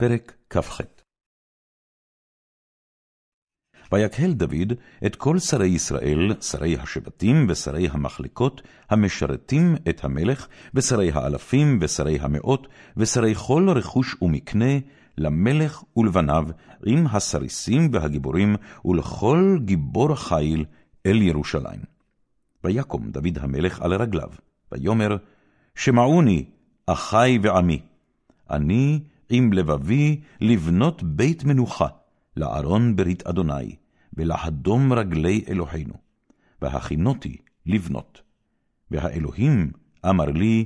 פרק כ"ח ויקהל דוד את כל שרי ישראל, שרי השבטים ושרי המחלקות, המשרתים את המלך, ושרי האלפים ושרי המאות, ושרי כל רכוש ומקנה, למלך ולבניו, עם הסריסים והגיבורים, ולכל גיבור חיל אל ירושלים. ויקום דוד המלך על רגליו, ויאמר, שמעוני, אחי ועמי, אני עם לבבי לבנות בית מנוחה, לארון ברית אדוני, ולהדום רגלי אלוהינו, והכינותי לבנות. והאלוהים אמר לי,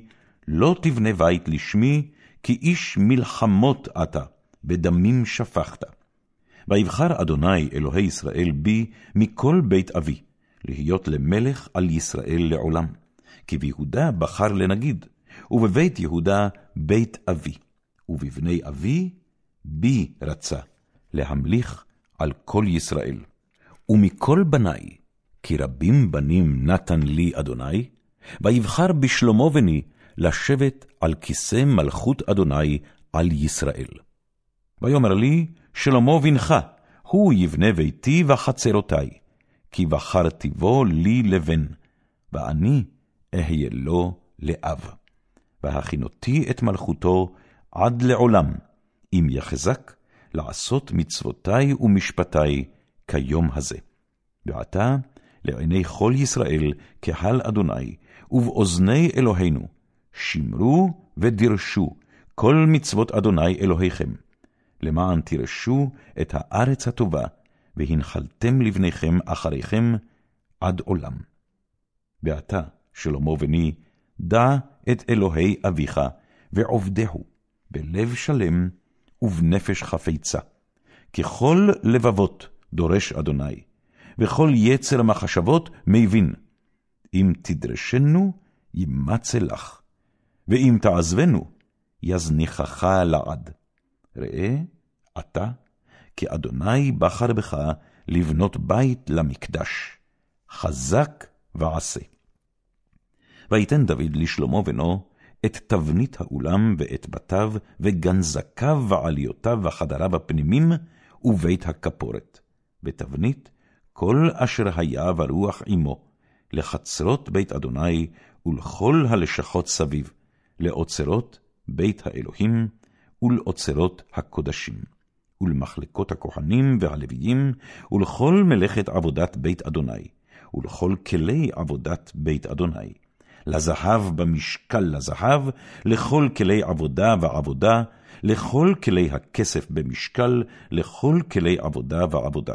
לא תבנה בית לשמי, כי איש מלחמות אתה, בדמים שפכת. ויבחר אדוני אלוהי ישראל בי מכל בית אבי, להיות למלך על ישראל לעולם. כי ביהודה בחר לנגיד, ובבית יהודה בית אבי, ובבני אבי בי רצה, להמליך על כל ישראל. ומכל בניי, כי רבים בנים נתן לי אדוני, ויבחר בשלמה בני לשבת על כיסא מלכות אדוני על ישראל. ויאמר לי, שלמה בנך, הוא יבנה ביתי וחצרותי, כי בחרתי בו לי לבן, ואני אהיה לו לאב. והכינותי את מלכותו עד לעולם, אם יחזק לעשות מצוותי ומשפטי כיום הזה. ועתה, לעיני כל ישראל, קהל אדוני, ובאוזני אלוהינו, שמרו ודרשו כל מצוות אדוני אלוהיכם, למען תירשו את הארץ הטובה, והנחלתם לבניכם אחריכם עד עולם. ועתה, שלמה בני, דע את אלוהי אביך, ועובדהו, בלב שלם ובנפש חפיצה. ככל לבבות דורש אדוני, וכל יצר מחשבות מבין. אם תדרשנו, ימצא לך, ואם תעזבנו, יזניחך לעד. ראה, אתה, כי אדוני בחר בך לבנות בית למקדש, חזק ועשה. ויתן דוד לשלמה בנו את תבנית האולם ואת בתיו, וגנזקיו ועליותיו וחדריו הפנימים, ובית הכפורת. ותבנית כל אשר היה ברוח עמו, לחצרות בית אדוני ולכל הלשכות סביב, לאוצרות בית האלוהים ולאוצרות הקודשים, ולמחלקות הכהנים והלוויים, ולכל מלאכת עבודת בית אדוני, ולכל כלי עבודת בית אדוני. לזהב במשקל לזהב, לכל כלי עבודה ועבודה, לכל כלי הכסף במשקל, לכל כלי עבודה ועבודה.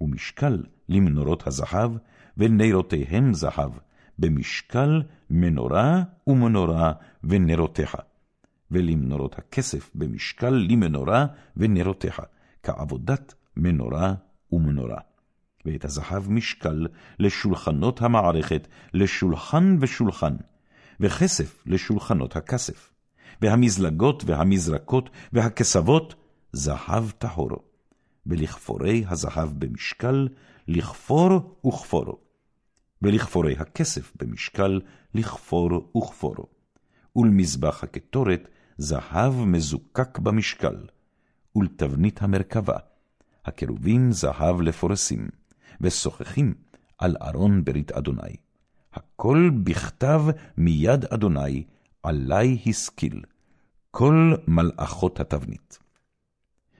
ומשקל למנורות הזהב, ונרותיהם זהב, במשקל מנורה ומנורה ונרותיה. ולמנורות הכסף במשקל למנורה ונרותיה, כעבודת מנורה ומנורה. ואת הזהב משקל לשולחנות המערכת, לשולחן ושולחן, וכסף לשולחנות הכסף, והמזלגות והמזרקות והכסבות, זהב טהור, ולכפורי הזהב במשקל, לכפור וכפורו, ולכפורי הכסף במשקל, לכפור וכפורו, ולמזבח הקטורת, זהב מזוקק במשקל, ולתבנית המרכבה, הקירובים זהב לפורסים, ושוחחים על ארון ברית אדוני. הכל בכתב מיד אדוני, עלי השכיל, כל מלאכות התבנית.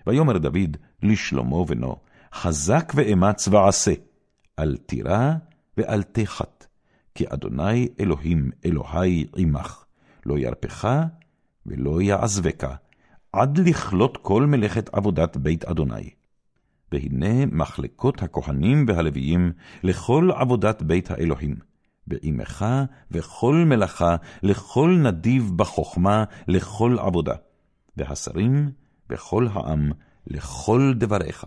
ויאמר דוד לשלמה בנו, חזק ואמץ ועשה, אל תירא ואל תחת, כי אדוני אלוהים אלוהי עמך, לא ירפך ולא יעזבך, עד לכלות כל מלאכת עבודת בית אדוני. והנה מחלקות הכהנים והלוויים לכל עבודת בית האלוהים, ועמך וכל מלאכה, לכל נדיב בחוכמה, לכל עבודה, והשרים וכל העם, לכל דבריך.